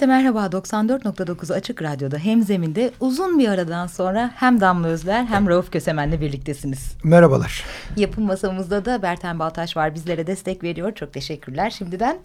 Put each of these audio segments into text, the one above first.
Herkese merhaba. 94.9 Açık Radyo'da hem zeminde uzun bir aradan sonra hem Damla Özler hem Rauf Kösemen'le birliktesiniz. Merhabalar. Yapım masamızda da Berten Baltaş var. Bizlere destek veriyor. Çok teşekkürler şimdiden.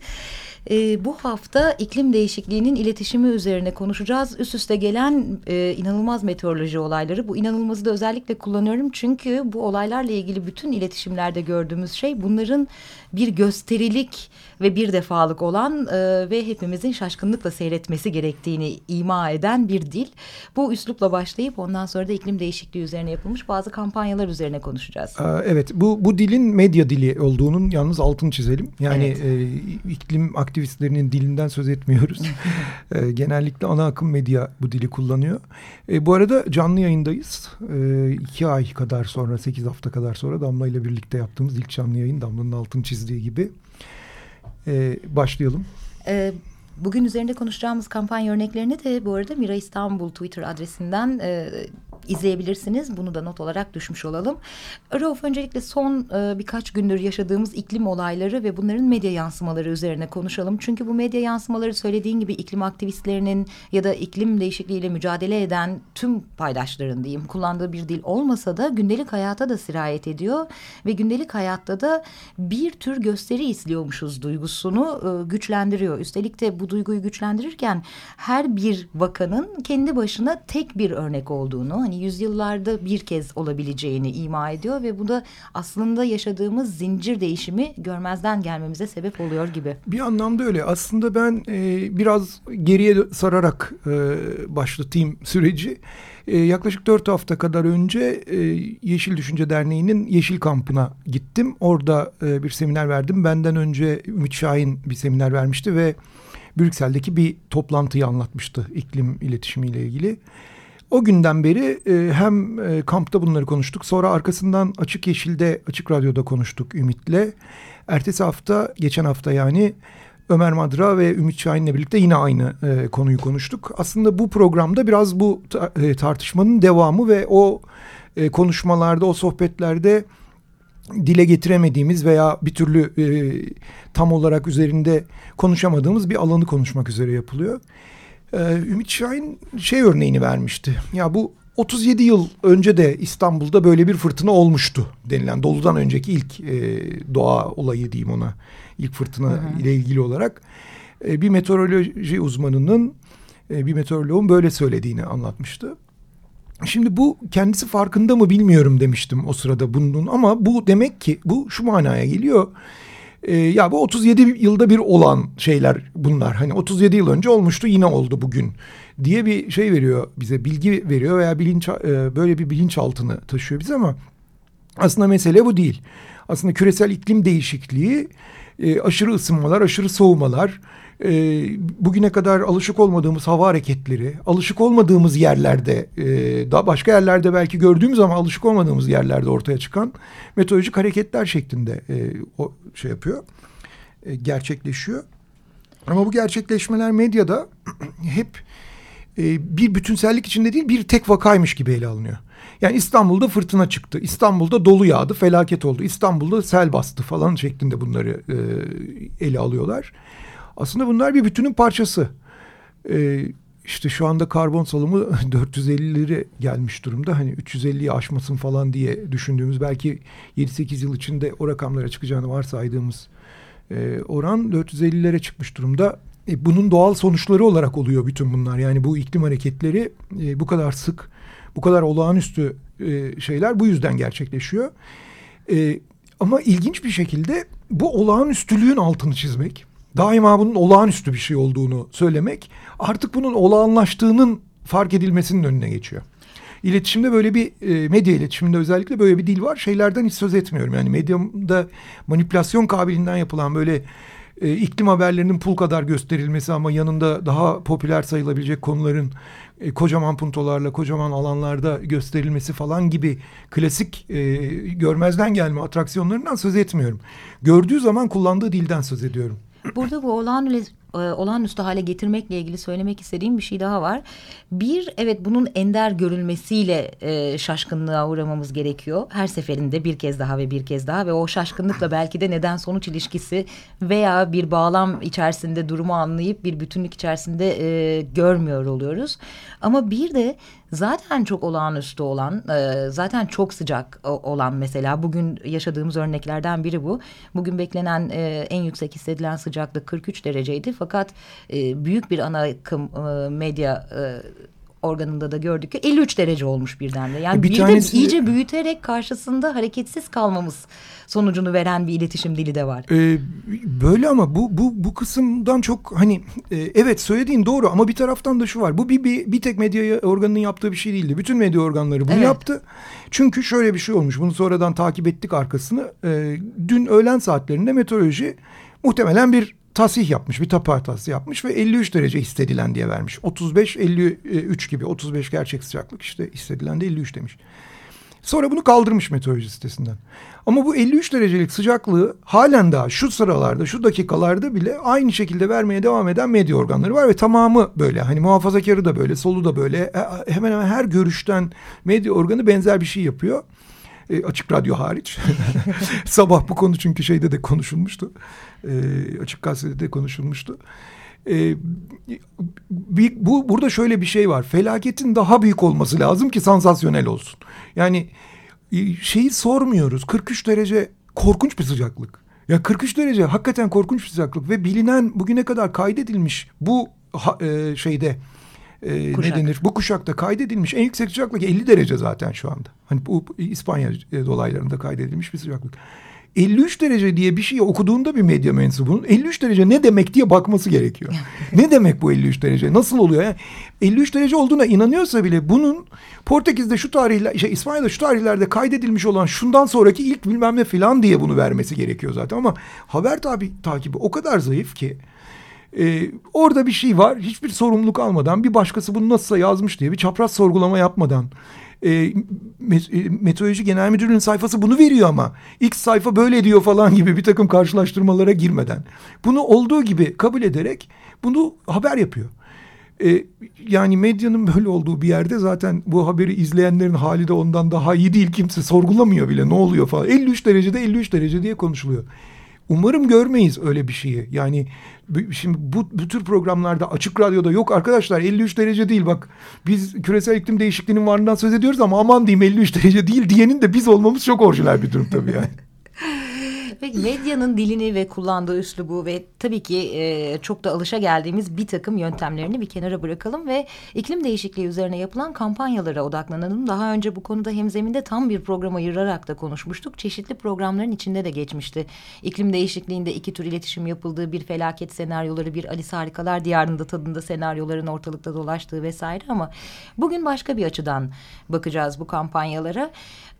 E, bu hafta iklim değişikliğinin iletişimi üzerine konuşacağız. Üst üste gelen e, inanılmaz meteoroloji olayları. Bu inanılmazı da özellikle kullanıyorum. Çünkü bu olaylarla ilgili bütün iletişimlerde gördüğümüz şey bunların bir gösterilik ve bir defalık olan e, ve hepimizin şaşkınlıkla seyretmesi gerektiğini ima eden bir dil. Bu üslupla başlayıp ondan sonra da iklim değişikliği üzerine yapılmış bazı kampanyalar üzerine konuşacağız. Evet bu, bu dilin medya dili olduğunun yalnız altını çizelim. Yani evet. e, iklim aktivistlerinin dilinden söz etmiyoruz. e, genellikle ana akım medya bu dili kullanıyor. E, bu arada canlı yayındayız. E, iki ay kadar sonra, sekiz hafta kadar sonra Damla ile birlikte yaptığımız ilk canlı yayın Damla'nın altını çizdiği gibi. E, başlayalım. Evet. Bugün üzerinde konuşacağımız kampanya örneklerini de bu arada Mira İstanbul Twitter adresinden e, izleyebilirsiniz. Bunu da not olarak düşmüş olalım. Rauf öncelikle son e, birkaç gündür yaşadığımız iklim olayları ve bunların medya yansımaları üzerine konuşalım. Çünkü bu medya yansımaları söylediğin gibi iklim aktivistlerinin ya da iklim değişikliğiyle mücadele eden tüm paydaşların diyeyim kullandığı bir dil olmasa da gündelik hayata da sirayet ediyor ve gündelik hayatta da bir tür gösteri izliyormuşuz duygusunu e, güçlendiriyor. Üstelik de bu duyguyu güçlendirirken her bir vakanın kendi başına tek bir örnek olduğunu hani yüzyıllarda bir kez olabileceğini ima ediyor ve bu da aslında yaşadığımız zincir değişimi görmezden gelmemize sebep oluyor gibi. Bir anlamda öyle. Aslında ben e, biraz geriye sararak e, başlatayım süreci. E, yaklaşık dört hafta kadar önce e, Yeşil Düşünce Derneği'nin Yeşil Kampı'na gittim. Orada e, bir seminer verdim. Benden önce Ümit Şahin bir seminer vermişti ve Brüksel'deki bir toplantıyı anlatmıştı iklim iletişimiyle ilgili. O günden beri e, hem e, kampta bunları konuştuk. Sonra arkasından Açık Yeşil'de, Açık Radyo'da konuştuk Ümit'le. Ertesi hafta, geçen hafta yani Ömer Madra ve Ümit Şahin'le birlikte yine aynı e, konuyu konuştuk. Aslında bu programda biraz bu e, tartışmanın devamı ve o e, konuşmalarda, o sohbetlerde dile getiremediğimiz veya bir türlü e, tam olarak üzerinde konuşamadığımız bir alanı konuşmak üzere yapılıyor. Ee, Ümit Şahin şey örneğini vermişti. Ya bu 37 yıl önce de İstanbul'da böyle bir fırtına olmuştu denilen doludan önceki ilk e, doğa olayı diyeyim ona ilk fırtına hı hı. ile ilgili olarak e, bir meteoroloji uzmanının e, bir meteoroloğun böyle söylediğini anlatmıştı. Şimdi bu kendisi farkında mı bilmiyorum demiştim o sırada bunun ama bu demek ki bu şu manaya geliyor e, ya bu 37 yılda bir olan şeyler bunlar. Hani 37 yıl önce olmuştu yine oldu bugün diye bir şey veriyor bize bilgi veriyor veya bilinç e, böyle bir bilinç altını taşıyor bize ama aslında mesele bu değil. Aslında küresel iklim değişikliği e, aşırı ısınmalar, aşırı soğumalar, e, bugüne kadar alışık olmadığımız hava hareketleri, alışık olmadığımız yerlerde, e, daha başka yerlerde belki gördüğümüz ama alışık olmadığımız yerlerde ortaya çıkan meteorolojik hareketler şeklinde e, o şey yapıyor, e, gerçekleşiyor. Ama bu gerçekleşmeler medyada hep e, bir bütünsellik içinde değil bir tek vakaymış gibi ele alınıyor. Yani İstanbul'da fırtına çıktı. İstanbul'da dolu yağdı, felaket oldu. İstanbul'da sel bastı falan şeklinde bunları e, ele alıyorlar. Aslında bunlar bir bütünün parçası. E, işte şu anda karbon salımı 450'lere gelmiş durumda. Hani 350'yi aşmasın falan diye düşündüğümüz belki 7-8 yıl içinde o rakamlara çıkacağını varsaydığımız e, oran 450'lere çıkmış durumda. E, bunun doğal sonuçları olarak oluyor bütün bunlar. Yani bu iklim hareketleri e, bu kadar sık bu kadar olağanüstü e, şeyler bu yüzden gerçekleşiyor. E, ama ilginç bir şekilde bu olağanüstülüğün altını çizmek, daima bunun olağanüstü bir şey olduğunu söylemek artık bunun olağanlaştığının fark edilmesinin önüne geçiyor. iletişimde böyle bir e, medya iletişiminde özellikle böyle bir dil var. Şeylerden hiç söz etmiyorum. Yani medyamda manipülasyon kabiliğinden yapılan böyle e, iklim haberlerinin pul kadar gösterilmesi ama yanında daha popüler sayılabilecek konuların e, kocaman puntolarla kocaman alanlarda gösterilmesi falan gibi klasik e, görmezden gelme atraksiyonlarından söz etmiyorum. Gördüğü zaman kullandığı dilden söz ediyorum. Burada bu olağanüstü, e, olağanüstü hale getirmekle ilgili söylemek istediğim bir şey daha var. Bir, evet bunun ender görülmesiyle e, şaşkınlığa uğramamız gerekiyor. Her seferinde bir kez daha ve bir kez daha ve o şaşkınlıkla belki de neden sonuç ilişkisi veya bir bağlam içerisinde durumu anlayıp bir bütünlük içerisinde e, görmüyor oluyoruz. Ama bir de zaten çok olağanüstü olan, e, zaten çok sıcak olan mesela bugün yaşadığımız örneklerden biri bu. Bugün beklenen e, en yüksek hissedilen sıcaklık 43 dereceydi fakat e, büyük bir ana akım e, medya e, organında da gördük ki 53 derece olmuş birden de. Yani bir, bir tanesi... de iyice büyüterek karşısında hareketsiz kalmamız sonucunu veren bir iletişim dili de var. Ee, böyle ama bu bu bu kısımdan çok hani e, evet söylediğin doğru ama bir taraftan da şu var. Bu bir bir, bir tek medya organının yaptığı bir şey değildi. Bütün medya organları bunu evet. yaptı. Çünkü şöyle bir şey olmuş. Bunu sonradan takip ettik arkasını. Ee, dün öğlen saatlerinde meteoroloji muhtemelen bir tasih yapmış, bir tapar tasih yapmış ve 53 derece hissedilen diye vermiş. 35 53 gibi 35 gerçek sıcaklık işte hissedilen de 53 demiş. Sonra bunu kaldırmış meteoroloji sitesinden. Ama bu 53 derecelik sıcaklığı halen daha şu sıralarda, şu dakikalarda bile aynı şekilde vermeye devam eden medya organları var ve tamamı böyle. Hani muhafazakarı da böyle, solu da böyle. E, hemen hemen her görüşten medya organı benzer bir şey yapıyor. E, açık radyo hariç. Sabah bu konu çünkü şeyde de konuşulmuştu. E, açık gazetede de konuşulmuştu. E, bu burada şöyle bir şey var. Felaketin daha büyük olması lazım ki sansasyonel olsun. Yani e, şeyi sormuyoruz. 43 derece korkunç bir sıcaklık. Ya 43 derece hakikaten korkunç bir sıcaklık ve bilinen bugüne kadar kaydedilmiş bu ha, e, şeyde e, ne denir? Bu kuşakta kaydedilmiş en yüksek sıcaklık 50 derece zaten şu anda. Hani bu İspanya e, dolaylarında kaydedilmiş bir sıcaklık. 53 derece diye bir şey okuduğunda bir medya mensubunun 53 derece ne demek diye bakması gerekiyor. ne demek bu 53 derece? Nasıl oluyor? Yani 53 derece olduğuna inanıyorsa bile bunun Portekiz'de şu tarihler, şey İspanya'da şu tarihlerde kaydedilmiş olan şundan sonraki ilk bilmem ne filan diye bunu vermesi gerekiyor zaten. Ama haber tabi, takibi o kadar zayıf ki ee, orada bir şey var. Hiçbir sorumluluk almadan bir başkası bunu nasılsa yazmış diye bir çapraz sorgulama yapmadan. E, Meteoroloji Genel Müdürlüğü'nün sayfası bunu veriyor ama X sayfa böyle diyor falan gibi bir takım karşılaştırmalara girmeden. Bunu olduğu gibi kabul ederek bunu haber yapıyor. E, yani medyanın böyle olduğu bir yerde zaten bu haberi izleyenlerin hali de ondan daha iyi değil. Kimse sorgulamıyor bile ne oluyor falan. 53 derecede 53 derece diye konuşuluyor. Umarım görmeyiz öyle bir şeyi. Yani şimdi bu, bu tür programlarda açık radyoda yok arkadaşlar 53 derece değil bak biz küresel iklim değişikliğinin varlığından söz ediyoruz ama aman diyeyim 53 derece değil diyenin de biz olmamız çok orijinal bir durum tabii yani. Peki medyanın dilini ve kullandığı üslubu ve tabii ki e, çok da alışa geldiğimiz bir takım yöntemlerini bir kenara bırakalım ve iklim değişikliği üzerine yapılan kampanyalara odaklanalım. Daha önce bu konuda hemzeminde tam bir program ayırarak da konuşmuştuk. Çeşitli programların içinde de geçmişti. İklim değişikliğinde iki tür iletişim yapıldığı bir felaket senaryoları, bir Alice Harikalar Diyarında tadında senaryoların ortalıkta dolaştığı vesaire ama bugün başka bir açıdan bakacağız bu kampanyalara.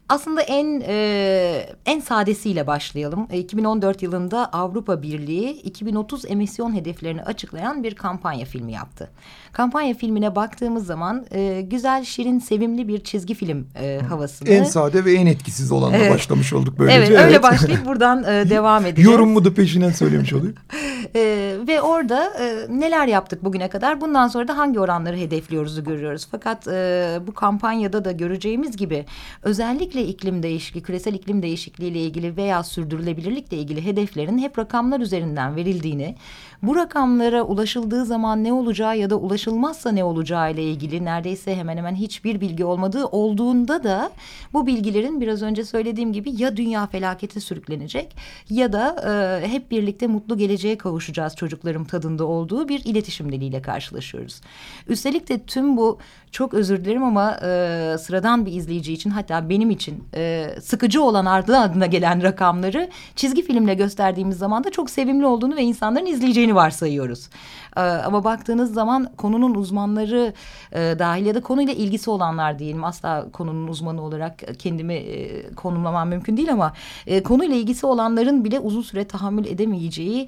Aslında en e, en sadesiyle başlayalım. E, 2014 yılında Avrupa Birliği 2030 emisyon hedeflerini açıklayan bir kampanya filmi yaptı. Kampanya filmine baktığımız zaman e, güzel, şirin, sevimli bir çizgi film e, havasını... En sade ve en etkisiz olanla evet. başlamış olduk böylece. Evet, öyle evet. başlayıp buradan e, devam edeceğiz. Yorumumu da peşinden söylemiş olayım. e, ve orada e, neler yaptık bugüne kadar? Bundan sonra da hangi oranları hedefliyoruzu görüyoruz. Fakat e, bu kampanyada da göreceğimiz gibi özellikle iklim değişikliği, küresel iklim değişikliği ile ilgili veya sürdürülebilirlikle ilgili hedeflerin hep rakamlar üzerinden verildiğini bu rakamlara ulaşıldığı zaman ne olacağı ya da ulaşılmazsa ne olacağı ile ilgili neredeyse hemen hemen hiçbir bilgi olmadığı olduğunda da bu bilgilerin biraz önce söylediğim gibi ya dünya felakete sürüklenecek ya da e, hep birlikte mutlu geleceğe kavuşacağız çocuklarım tadında olduğu bir iletişim diliyle karşılaşıyoruz. Üstelik de tüm bu çok özür dilerim ama e, sıradan bir izleyici için hatta benim için e, sıkıcı olan ardı adına gelen rakamları çizgi filmle gösterdiğimiz zaman da çok sevimli olduğunu ve insanların izleyeceğini varsayıyoruz. E, ama baktığınız zaman konunun uzmanları e, dahil ya da konuyla ilgisi olanlar diyelim asla konunun uzmanı olarak kendimi e, konumlamam mümkün değil ama e, konuyla ilgisi olanların bile uzun süre tahammül edemeyeceği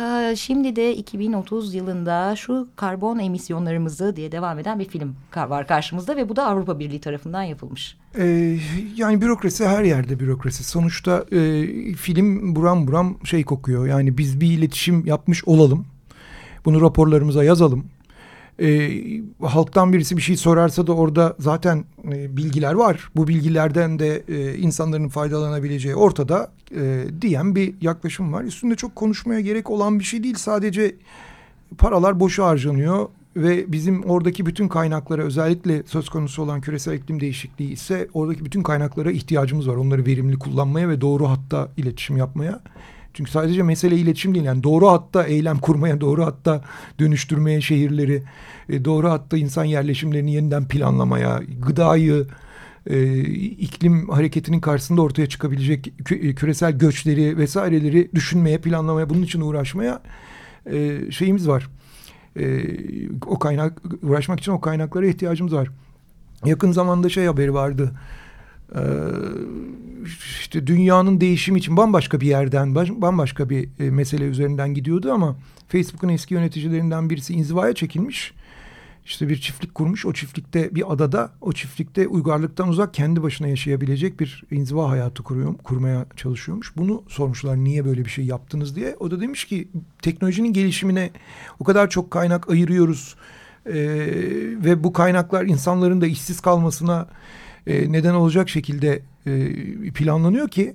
e, şimdi de 2030 yılında şu karbon emisyonlarımızı diye devam eden bir film var karşımızda ve bu da Avrupa Birliği tarafından yapılmış. Ee, yani bürokrasi her yerde bürokrasi. Sonuçta e, film buram buram şey kokuyor. Yani biz bir iletişim yapmış olalım. Bunu raporlarımıza yazalım. E, halktan birisi bir şey sorarsa da orada zaten e, bilgiler var. Bu bilgilerden de e, insanların faydalanabileceği ortada e, diyen bir yaklaşım var. Üstünde çok konuşmaya gerek olan bir şey değil. Sadece paralar boşa harcanıyor ve bizim oradaki bütün kaynaklara özellikle söz konusu olan küresel iklim değişikliği ise oradaki bütün kaynaklara ihtiyacımız var. Onları verimli kullanmaya ve doğru hatta iletişim yapmaya. Çünkü sadece mesele iletişim değil yani doğru hatta eylem kurmaya, doğru hatta dönüştürmeye şehirleri, e, doğru hatta insan yerleşimlerini yeniden planlamaya, gıdayı, e, iklim hareketinin karşısında ortaya çıkabilecek kü küresel göçleri vesaireleri düşünmeye, planlamaya, bunun için uğraşmaya e, şeyimiz var e, o kaynak uğraşmak için o kaynaklara ihtiyacımız var. Yakın zamanda şey haberi vardı. E, işte dünyanın değişimi için bambaşka bir yerden bambaşka bir e, mesele üzerinden gidiyordu ama Facebook'un eski yöneticilerinden birisi inzivaya çekilmiş işte bir çiftlik kurmuş. O çiftlikte bir adada o çiftlikte uygarlıktan uzak kendi başına yaşayabilecek bir inziva hayatı kuruyor, kurmaya çalışıyormuş. Bunu sormuşlar niye böyle bir şey yaptınız diye. O da demiş ki teknolojinin gelişimine o kadar çok kaynak ayırıyoruz. Ee, ve bu kaynaklar insanların da işsiz kalmasına e, neden olacak şekilde e, planlanıyor ki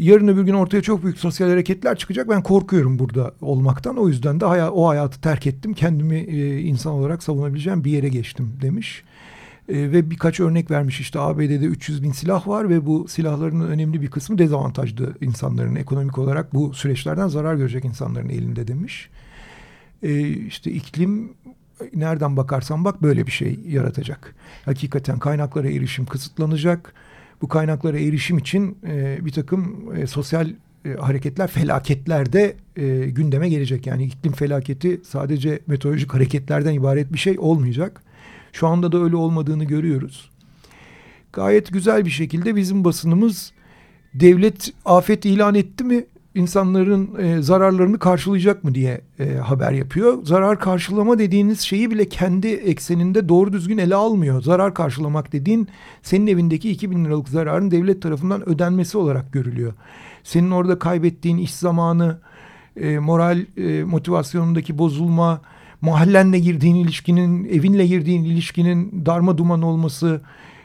yarın öbür gün ortaya çok büyük sosyal hareketler çıkacak. Ben korkuyorum burada olmaktan. O yüzden de haya, o hayatı terk ettim. Kendimi e, insan olarak savunabileceğim bir yere geçtim demiş. E, ve birkaç örnek vermiş işte ABD'de 300 bin silah var ve bu silahların önemli bir kısmı dezavantajlı insanların ekonomik olarak bu süreçlerden zarar görecek insanların elinde demiş. E, işte iklim nereden bakarsan bak böyle bir şey yaratacak. Hakikaten kaynaklara erişim kısıtlanacak bu kaynaklara erişim için e, bir takım e, sosyal e, hareketler, felaketler de e, gündeme gelecek. Yani iklim felaketi sadece meteorolojik hareketlerden ibaret bir şey olmayacak. Şu anda da öyle olmadığını görüyoruz. Gayet güzel bir şekilde bizim basınımız devlet afet ilan etti mi insanların e, zararlarını karşılayacak mı diye e, haber yapıyor. Zarar karşılama dediğiniz şeyi bile kendi ekseninde doğru düzgün ele almıyor. Zarar karşılamak dediğin senin evindeki 2000 liralık zararın devlet tarafından ödenmesi olarak görülüyor. Senin orada kaybettiğin iş zamanı, e, moral e, motivasyonundaki bozulma, mahallenle girdiğin ilişkinin, evinle girdiğin ilişkinin darma duman olması,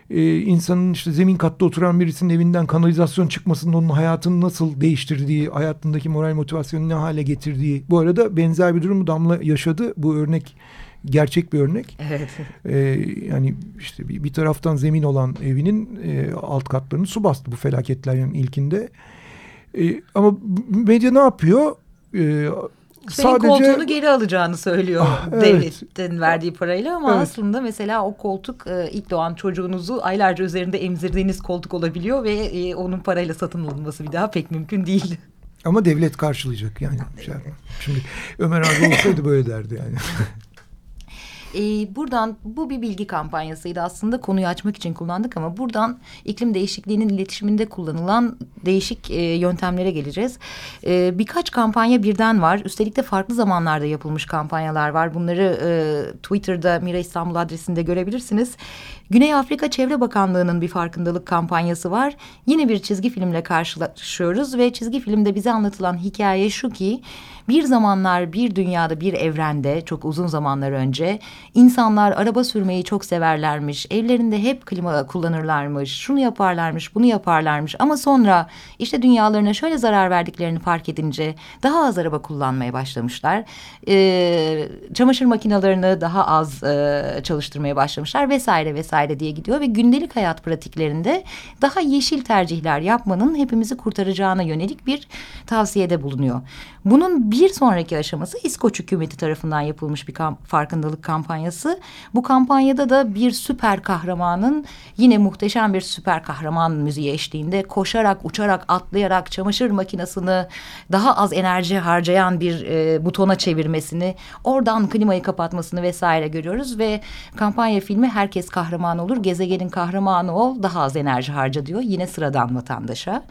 e, insanın işte zemin katta oturan birisinin evinden kanalizasyon çıkmasının onun hayatını nasıl değiştirdiği, hayatındaki moral motivasyonu ne hale getirdiği. Bu arada benzer bir durumu Damla yaşadı. Bu örnek gerçek bir örnek. Evet. Ee, yani işte bir, bir taraftan zemin olan evinin e, alt katlarını su bastı bu felaketlerin ilkinde. E, ama medya ne yapıyor? E, senin Sadece... koltuğunu geri alacağını söylüyor ah, evet. devletin verdiği parayla ama evet. aslında mesela o koltuk e, ilk doğan çocuğunuzu aylarca üzerinde emzirdiğiniz koltuk olabiliyor ve e, onun parayla satın alınması bir daha pek mümkün değil. Ama devlet karşılayacak yani. Şey, şimdi Ömer abi olsaydı böyle derdi yani. E, buradan bu bir bilgi kampanyasıydı aslında konuyu açmak için kullandık ama buradan iklim değişikliğinin iletişiminde kullanılan değişik e, yöntemlere geleceğiz. E, birkaç kampanya birden var. Üstelik de farklı zamanlarda yapılmış kampanyalar var. Bunları e, Twitter'da Mira İstanbul adresinde görebilirsiniz. Güney Afrika Çevre Bakanlığı'nın bir farkındalık kampanyası var. Yine bir çizgi filmle karşılaşıyoruz ve çizgi filmde bize anlatılan hikaye şu ki bir zamanlar bir dünyada bir evrende çok uzun zamanlar önce İnsanlar araba sürmeyi çok severlermiş. Evlerinde hep klima kullanırlarmış. Şunu yaparlarmış, bunu yaparlarmış. Ama sonra işte dünyalarına şöyle zarar verdiklerini fark edince daha az araba kullanmaya başlamışlar. Ee, çamaşır makinelerini daha az e, çalıştırmaya başlamışlar vesaire vesaire diye gidiyor ve gündelik hayat pratiklerinde daha yeşil tercihler yapmanın hepimizi kurtaracağına yönelik bir tavsiyede bulunuyor. Bunun bir sonraki aşaması İskoç hükümeti tarafından yapılmış bir kamp farkındalık kampanyası. Bu kampanyada da bir süper kahramanın yine muhteşem bir süper kahraman müziği eşliğinde koşarak, uçarak, atlayarak çamaşır makinesini daha az enerji harcayan bir e, butona çevirmesini, oradan klimayı kapatmasını vesaire görüyoruz ve kampanya filmi herkes kahraman olur, gezegenin kahramanı ol, daha az enerji harca diyor yine sıradan vatandaşa.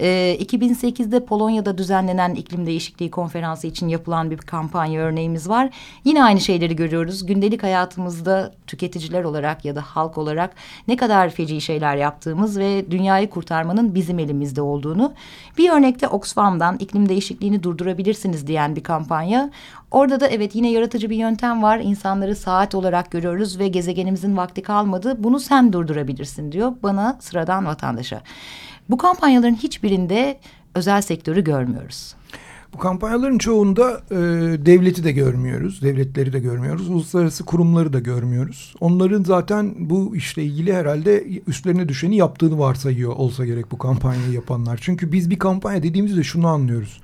E, 2008'de Polonya'da düzenlenen iklim değişikliği konferansı için yapılan bir kampanya örneğimiz var. Yine aynı şeyleri görüyoruz. Gündelik hayatımızda tüketiciler olarak ya da halk olarak ne kadar feci şeyler yaptığımız ve dünyayı kurtarmanın bizim elimizde olduğunu. Bir örnekte Oxfam'dan iklim değişikliğini durdurabilirsiniz diyen bir kampanya. Orada da evet yine yaratıcı bir yöntem var. İnsanları saat olarak görüyoruz ve gezegenimizin vakti kalmadı. Bunu sen durdurabilirsin diyor bana sıradan vatandaşa. Bu kampanyaların hiçbirinde özel sektörü görmüyoruz. Bu kampanyaların çoğunda e, devleti de görmüyoruz, devletleri de görmüyoruz, uluslararası kurumları da görmüyoruz. Onların zaten bu işle ilgili herhalde üstlerine düşeni yaptığını varsayıyor olsa gerek bu kampanyayı yapanlar. Çünkü biz bir kampanya dediğimizde şunu anlıyoruz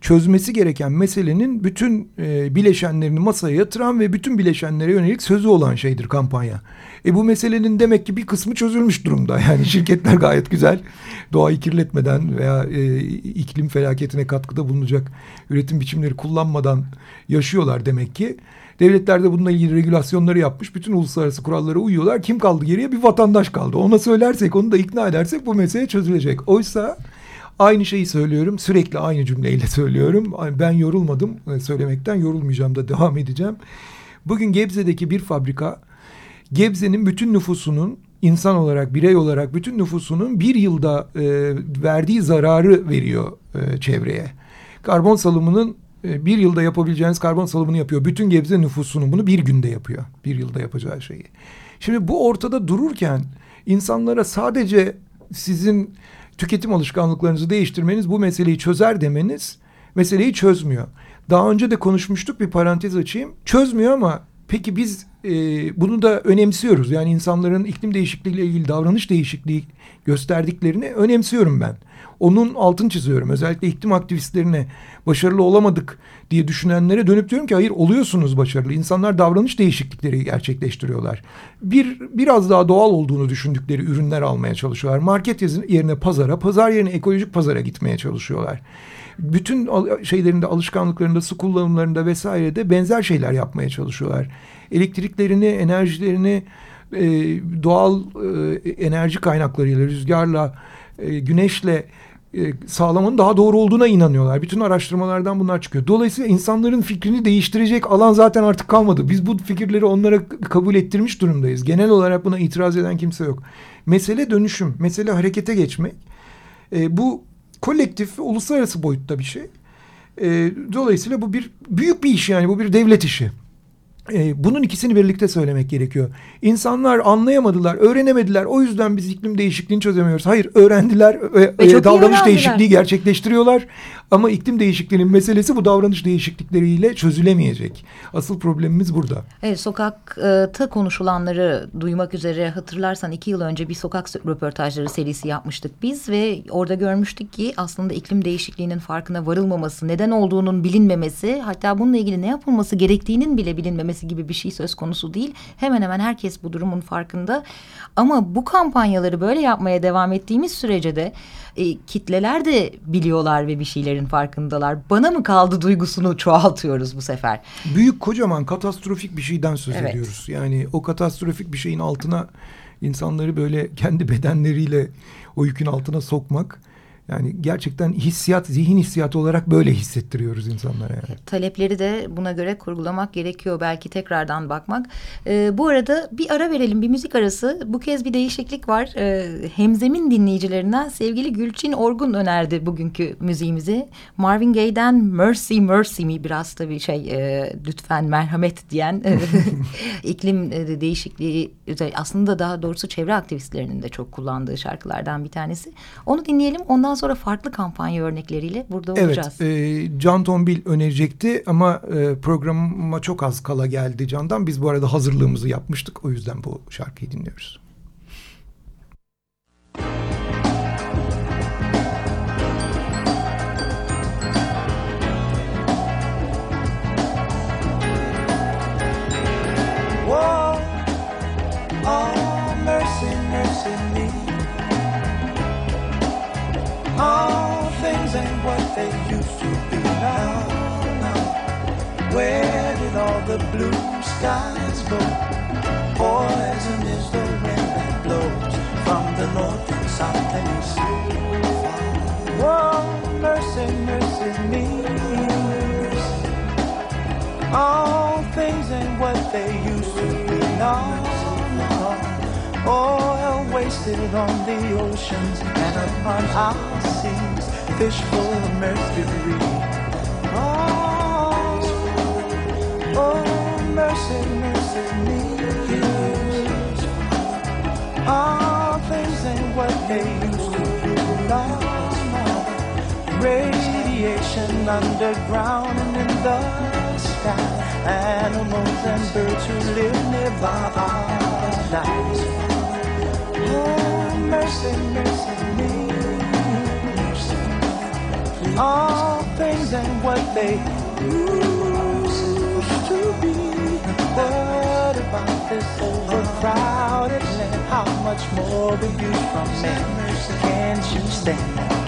çözmesi gereken meselenin bütün e, bileşenlerini masaya yatıran ve bütün bileşenlere yönelik sözü olan şeydir kampanya. E bu meselenin demek ki bir kısmı çözülmüş durumda. Yani şirketler gayet güzel doğayı kirletmeden veya e, iklim felaketine katkıda bulunacak üretim biçimleri kullanmadan yaşıyorlar demek ki. Devletler de bununla ilgili regülasyonları yapmış. Bütün uluslararası kurallara uyuyorlar. Kim kaldı geriye? Bir vatandaş kaldı. Ona söylersek, onu da ikna edersek bu mesele çözülecek. Oysa Aynı şeyi söylüyorum. Sürekli aynı cümleyle söylüyorum. Ben yorulmadım e, söylemekten. Yorulmayacağım da devam edeceğim. Bugün Gebze'deki bir fabrika Gebze'nin bütün nüfusunun insan olarak, birey olarak bütün nüfusunun bir yılda e, verdiği zararı veriyor e, çevreye. Karbon salımının e, bir yılda yapabileceğiniz karbon salımını yapıyor. Bütün Gebze nüfusunun bunu bir günde yapıyor. Bir yılda yapacağı şeyi. Şimdi bu ortada dururken insanlara sadece sizin tüketim alışkanlıklarınızı değiştirmeniz bu meseleyi çözer demeniz meseleyi çözmüyor. Daha önce de konuşmuştuk bir parantez açayım. Çözmüyor ama peki biz e, bunu da önemsiyoruz. Yani insanların iklim değişikliğiyle ilgili davranış değişikliği gösterdiklerini önemsiyorum ben. Onun altını çiziyorum. Özellikle iklim aktivistlerine başarılı olamadık diye düşünenlere dönüp diyorum ki hayır oluyorsunuz başarılı. İnsanlar davranış değişiklikleri gerçekleştiriyorlar. Bir biraz daha doğal olduğunu düşündükleri ürünler almaya çalışıyorlar. Market yerine pazara, pazar yerine ekolojik pazara gitmeye çalışıyorlar. Bütün şeylerinde, alışkanlıklarında, su kullanımlarında vesairede benzer şeyler yapmaya çalışıyorlar. Elektriklerini, enerjilerini e, doğal e, enerji kaynaklarıyla, rüzgarla, e, güneşle e, sağlamanın daha doğru olduğuna inanıyorlar. Bütün araştırmalardan bunlar çıkıyor. Dolayısıyla insanların fikrini değiştirecek alan zaten artık kalmadı. Biz bu fikirleri onlara kabul ettirmiş durumdayız. Genel olarak buna itiraz eden kimse yok. Mesele dönüşüm, mesele harekete geçmek. E, bu kolektif ve uluslararası boyutta bir şey. E, dolayısıyla bu bir büyük bir iş yani bu bir devlet işi. E, bunun ikisini birlikte söylemek gerekiyor. İnsanlar anlayamadılar, öğrenemediler. O yüzden biz iklim değişikliğini çözemiyoruz. Hayır, öğrendiler, e, e, davranış değişikliği gerçekleştiriyorlar. Ama iklim değişikliğinin meselesi bu davranış değişiklikleriyle çözülemeyecek. Asıl problemimiz burada. Evet, sokakta konuşulanları duymak üzere hatırlarsan iki yıl önce bir sokak röportajları serisi yapmıştık biz ve orada görmüştük ki aslında iklim değişikliğinin farkına varılmaması, neden olduğunun bilinmemesi, hatta bununla ilgili ne yapılması gerektiğinin bile bilinmemesi gibi bir şey söz konusu değil. Hemen hemen herkes bu durumun farkında. Ama bu kampanyaları böyle yapmaya devam ettiğimiz sürece de e, kitleler de biliyorlar ve bir şeylerin farkındalar. Bana mı kaldı duygusunu çoğaltıyoruz bu sefer. Büyük kocaman katastrofik bir şeyden söz evet. ediyoruz. Yani o katastrofik bir şeyin altına insanları böyle kendi bedenleriyle o yükün altına sokmak Yani gerçekten hissiyat, zihin hissiyatı olarak böyle hissettiriyoruz insanlara yani. Talepleri de buna göre kurgulamak gerekiyor. Belki tekrardan bakmak. Ee, bu arada bir ara verelim, bir müzik arası. Bu kez bir değişiklik var. Ee, Hemzem'in dinleyicilerinden sevgili Gülçin Orgun önerdi bugünkü müziğimizi. Marvin Gaye'den Mercy Mercy mi biraz tabii şey e, lütfen merhamet diyen e, iklim e, değişikliği aslında daha doğrusu çevre aktivistlerinin de çok kullandığı şarkılardan bir tanesi. Onu dinleyelim. Ondan sonra farklı kampanya örnekleriyle burada olacağız. Evet, Can Tombil önerecekti ama e, programa çok az kala geldi Can'dan. Biz bu arada hazırlığımızı yapmıştık. O yüzden bu şarkıyı dinliyoruz. Skies go? Poison is the wind that blows from the north and south and east. Whoa, mercy, mercy me. All things ain't what they used to be now. Oil wasted on the oceans and upon our seas, fish full of mercury. Underground and in the sky. Animals and birds who live nearby are night. Oh, mercy, mercy me. All things ain't what they be. What about this overcrowded land? How much more abuse from men can't you stand?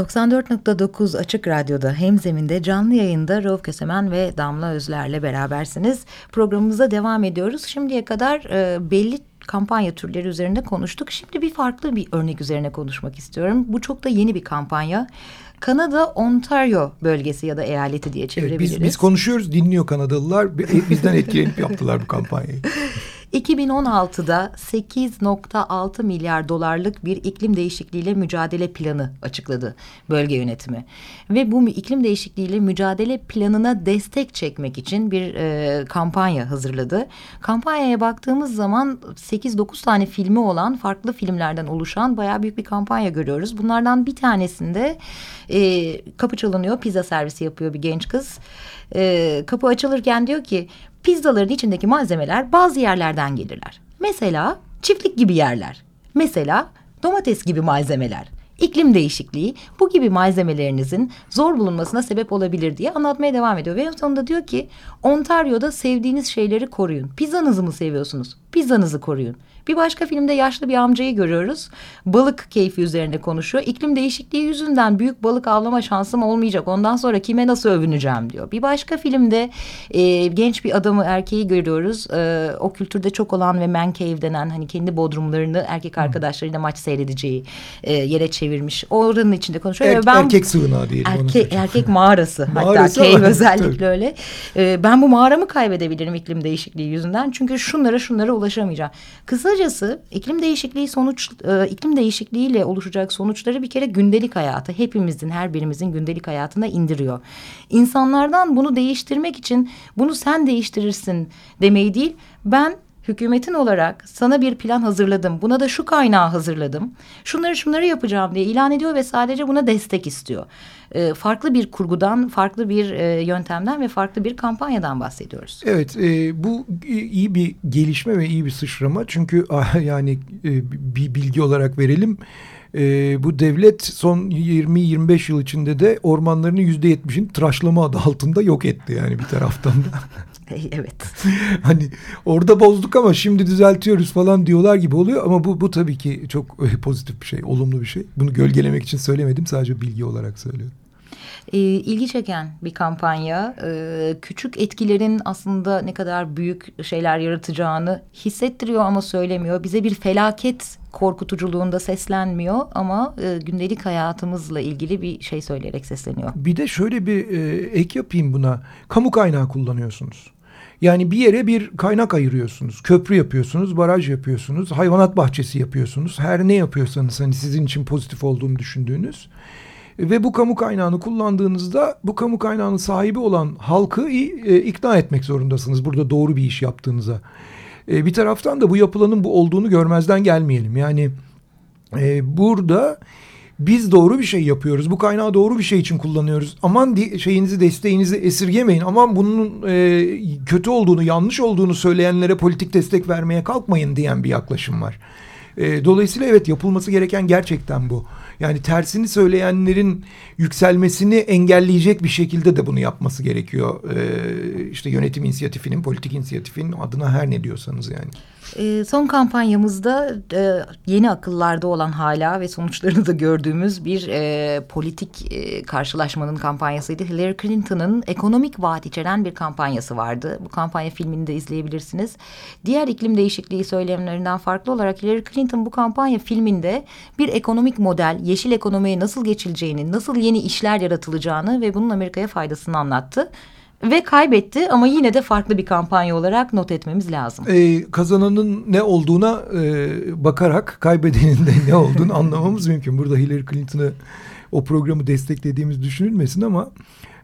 ...94.9 Açık Radyo'da Hemzeminde canlı yayında Rauf Kösemen ve Damla Özler'le berabersiniz. Programımıza devam ediyoruz. Şimdiye kadar e, belli kampanya türleri üzerinde konuştuk. Şimdi bir farklı bir örnek üzerine konuşmak istiyorum. Bu çok da yeni bir kampanya. Kanada Ontario bölgesi ya da eyaleti diye çevirebiliriz. Evet, biz, biz konuşuyoruz, dinliyor Kanadalılar. Bizden etkilenip yaptılar bu kampanyayı. 2016'da 8.6 milyar dolarlık bir iklim değişikliğiyle mücadele planı açıkladı bölge yönetimi. Ve bu iklim değişikliğiyle mücadele planına destek çekmek için bir e, kampanya hazırladı. Kampanyaya baktığımız zaman 8-9 tane filmi olan farklı filmlerden oluşan bayağı büyük bir kampanya görüyoruz. Bunlardan bir tanesinde e, kapı çalınıyor pizza servisi yapıyor bir genç kız. E, kapı açılırken diyor ki pizzaların içindeki malzemeler bazı yerlerden gelirler. Mesela çiftlik gibi yerler. Mesela domates gibi malzemeler. İklim değişikliği bu gibi malzemelerinizin zor bulunmasına sebep olabilir diye anlatmaya devam ediyor. Ve en sonunda diyor ki Ontario'da sevdiğiniz şeyleri koruyun. Pizzanızı mı seviyorsunuz? Pizzanızı koruyun. Bir başka filmde yaşlı bir amcayı görüyoruz. Balık keyfi üzerine konuşuyor. İklim değişikliği yüzünden büyük balık avlama şansım olmayacak. Ondan sonra kime nasıl övüneceğim diyor. Bir başka filmde e, genç bir adamı erkeği görüyoruz. E, o kültürde çok olan ve man cave denen hani kendi bodrumlarını erkek arkadaşlarıyla maç seyredeceği e, yere çevirmiş. Oranın içinde konuşuyor. Er, ben, erkek sığınağı diyelim. Erke, erkek mağarası. mağarası hatta cave özellikle öyle. E, ben bu mağaramı kaybedebilirim iklim değişikliği yüzünden. Çünkü şunlara şunlara ulaşamayacağım. Kısaca Kısacası iklim değişikliği sonuç e, iklim değişikliğiyle oluşacak sonuçları bir kere gündelik hayatı hepimizin her birimizin gündelik hayatına indiriyor. İnsanlardan bunu değiştirmek için bunu sen değiştirirsin demeyi değil ben hükümetin olarak sana bir plan hazırladım. Buna da şu kaynağı hazırladım. Şunları şunları yapacağım diye ilan ediyor ve sadece buna destek istiyor. E, farklı bir kurgudan, farklı bir e, yöntemden ve farklı bir kampanyadan bahsediyoruz. Evet, e, bu iyi bir gelişme ve iyi bir sıçrama. Çünkü ah, yani e, bir bilgi olarak verelim. E, bu devlet son 20-25 yıl içinde de ormanlarının yüzde yetmişini tıraşlama adı altında yok etti yani bir taraftan da. evet. hani orada bozduk ama şimdi düzeltiyoruz falan diyorlar gibi oluyor ama bu bu tabii ki çok pozitif bir şey, olumlu bir şey. Bunu gölgelemek için söylemedim sadece bilgi olarak söylüyorum e, ilgi çeken bir kampanya. E, küçük etkilerin aslında ne kadar büyük şeyler yaratacağını hissettiriyor ama söylemiyor. Bize bir felaket korkutuculuğunda seslenmiyor ama e, gündelik hayatımızla ilgili bir şey söyleyerek sesleniyor. Bir de şöyle bir e, ek yapayım buna. Kamu kaynağı kullanıyorsunuz. Yani bir yere bir kaynak ayırıyorsunuz. Köprü yapıyorsunuz, baraj yapıyorsunuz, hayvanat bahçesi yapıyorsunuz. Her ne yapıyorsanız hani sizin için pozitif olduğunu düşündüğünüz ve bu kamu kaynağını kullandığınızda bu kamu kaynağının sahibi olan halkı e, ikna etmek zorundasınız burada doğru bir iş yaptığınıza. E, bir taraftan da bu yapılanın bu olduğunu görmezden gelmeyelim. Yani e, burada biz doğru bir şey yapıyoruz. Bu kaynağı doğru bir şey için kullanıyoruz. Aman şeyinizi desteğinizi esirgemeyin. Aman bunun e, kötü olduğunu yanlış olduğunu söyleyenlere politik destek vermeye kalkmayın diyen bir yaklaşım var. E, dolayısıyla evet yapılması gereken gerçekten bu. Yani tersini söyleyenlerin yükselmesini engelleyecek bir şekilde de bunu yapması gerekiyor. Ee, işte yönetim inisiyatifinin, politik inisiyatifin adına her ne diyorsanız yani. E, son kampanyamızda e, yeni akıllarda olan hala ve sonuçlarını da gördüğümüz bir e, politik e, karşılaşmanın kampanyasıydı. Hillary Clinton'ın ekonomik vaat içeren bir kampanyası vardı. Bu kampanya filmini de izleyebilirsiniz. Diğer iklim değişikliği söylemlerinden farklı olarak Hillary Clinton bu kampanya filminde bir ekonomik model, yeşil ekonomiye nasıl geçileceğini, nasıl yeni işler yaratılacağını ve bunun Amerika'ya faydasını anlattı ve kaybetti ama yine de farklı bir kampanya olarak not etmemiz lazım. Ee, kazananın ne olduğuna e, bakarak kaybedenin de ne olduğunu anlamamız mümkün. Burada Hillary Clinton'ı o programı desteklediğimiz düşünülmesin ama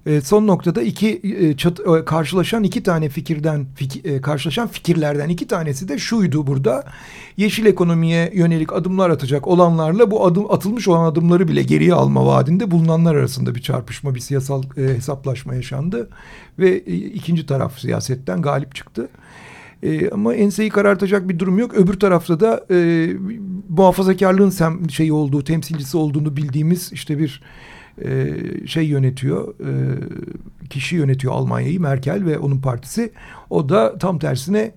e, son noktada iki e, çat, e, karşılaşan iki tane fikirden fik, karşılaşan fikirlerden iki tanesi de şuydu burada. Yeşil ekonomiye yönelik adımlar atacak olanlarla bu adım atılmış olan adımları bile geriye alma vaadinde bulunanlar arasında bir çarpışma, bir siyasal e, hesaplaşma yaşandı ve e, ikinci taraf siyasetten galip çıktı. E, ama enseyi karartacak bir durum yok. Öbür tarafta da e, muhafazakarlığın sem şeyi olduğu, temsilcisi olduğunu bildiğimiz işte bir e, şey yönetiyor, e, kişi yönetiyor Almanya'yı Merkel ve onun partisi. O da tam tersine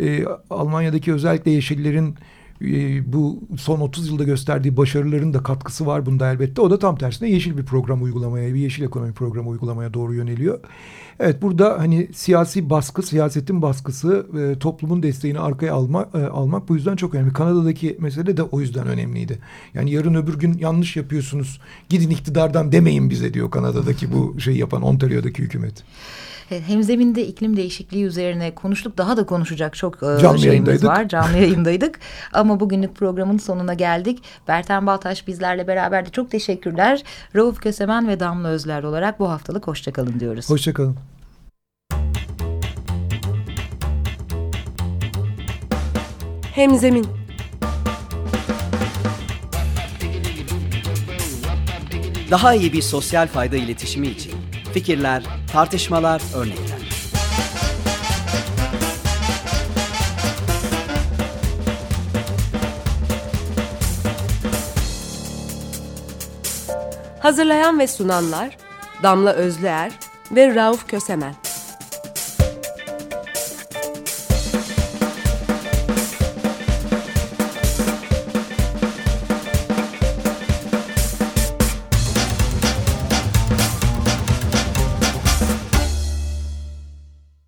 e, Almanya'daki özellikle Yeşillerin e, bu son 30 yılda gösterdiği başarıların da katkısı var bunda elbette. O da tam tersine yeşil bir program uygulamaya, bir yeşil ekonomi programı uygulamaya doğru yöneliyor. Evet burada hani siyasi baskı, siyasetin baskısı, e, toplumun desteğini arkaya alma, e, almak bu yüzden çok önemli. Kanada'daki mesele de o yüzden önemliydi. Yani yarın öbür gün yanlış yapıyorsunuz, gidin iktidardan demeyin bize diyor Kanada'daki bu şeyi yapan Ontario'daki hükümet. Hemzeminde iklim değişikliği üzerine konuştuk. Daha da konuşacak çok e, Canlı şeyimiz var. Canlı yayındaydık. Ama bugünlük programın sonuna geldik. Berten Baltaş bizlerle beraberdi. Çok teşekkürler. Rauf Kösemen ve Damla Özler olarak bu haftalık hoşçakalın diyoruz. Hoşçakalın. Hemzemin Daha iyi bir sosyal fayda iletişimi için fikirler, tartışmalar, örnekler. Hazırlayan ve sunanlar Damla Özlüer ve Rauf Kösemen.